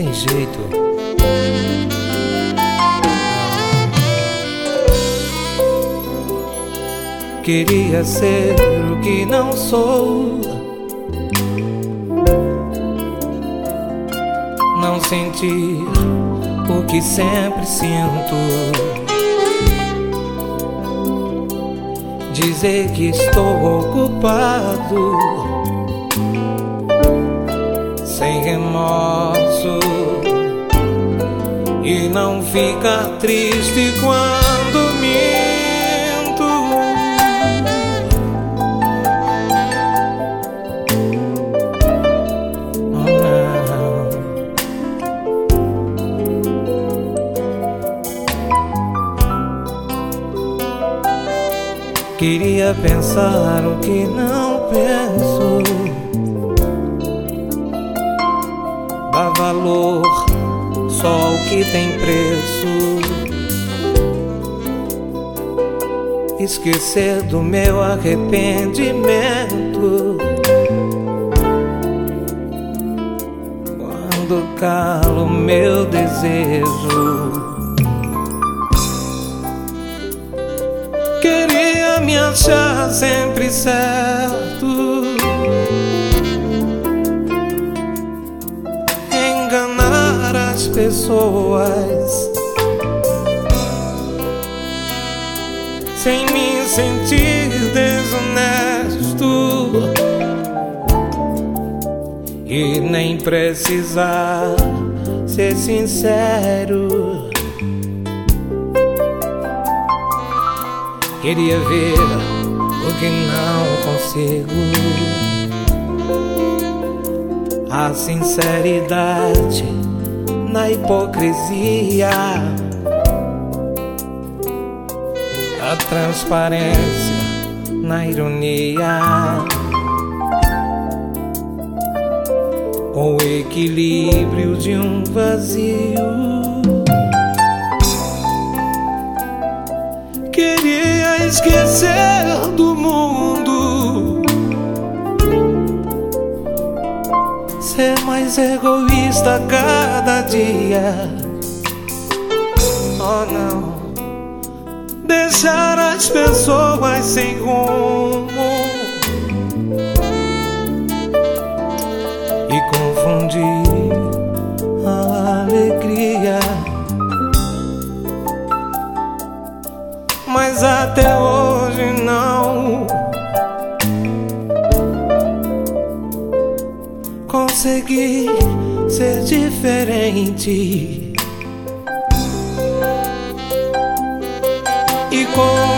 tem jeito. Queria ser o que não sou. Não sentir o que sempre sinto. Dizer que estou ocupado, remorso, e não ficar triste quando minto. Oh. Queria pensar o que não penso. Que tem preço. Esquecer do meu arrependimento. Quando calo meu desejo. Queria me achar sempre certo. Pessoas. Sem me sentir desonesto. E nem precisar ser sincero. Queria ver o que não consigo. A sinceridade na hipocrisia. A transparência na ironia. O equilíbrio de um vazio. Queria esquecer Ser mais egoísta cada dia. Oh não. Deixar as pessoas sem rumo. E confundir a alegria. mas até hoje não consegui ser diferente e continuar.